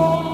Oh.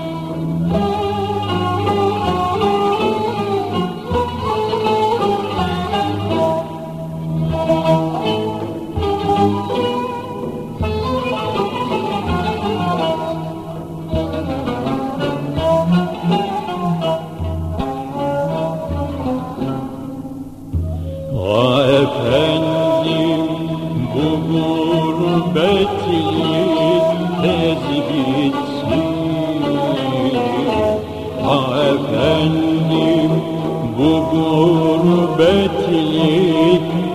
Bu gurbetlik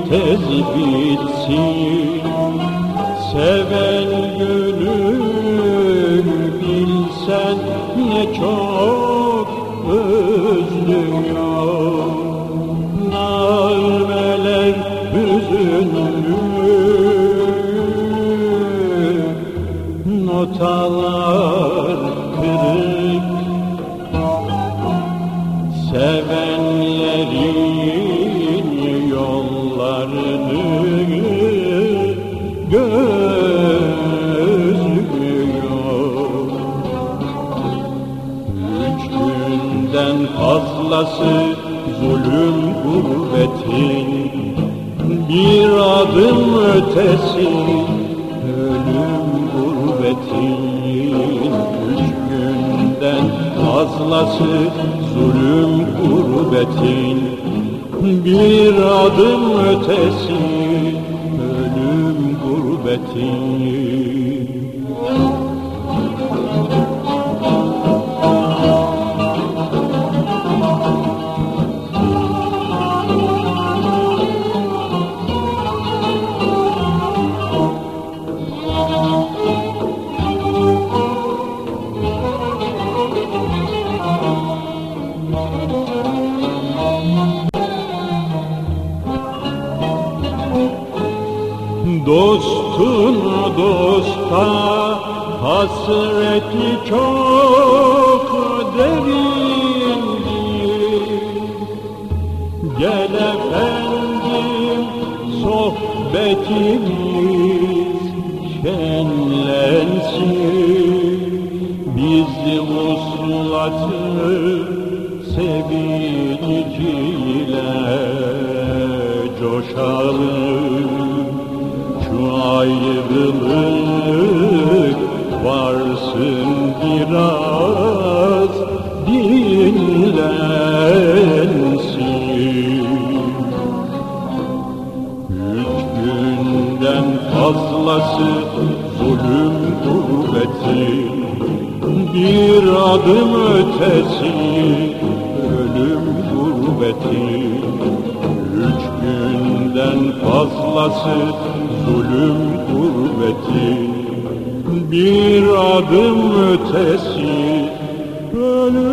tez bitsin Seven gönül bilsen ne çok özlüyor Narmeler hüzünlü Notalar kırık Sevenlerin yollarını gözlüyor. Üç günden fazlası zulüm gurbetin Bir adım ötesi ölüm gurbetin Üç günden fazlası gurbetin Bir adım ötesi ölüm gurbetin Dostun dosta hasreti çok derindir Gel efendim sohbetimiz şenlensin. Biz vuslatı sevinciyle coşalım fazlası zulüm gurbetin Bir adım ötesi ölüm gurbetin Üç günden fazlası zulüm gurbetin Bir adım ötesi ölüm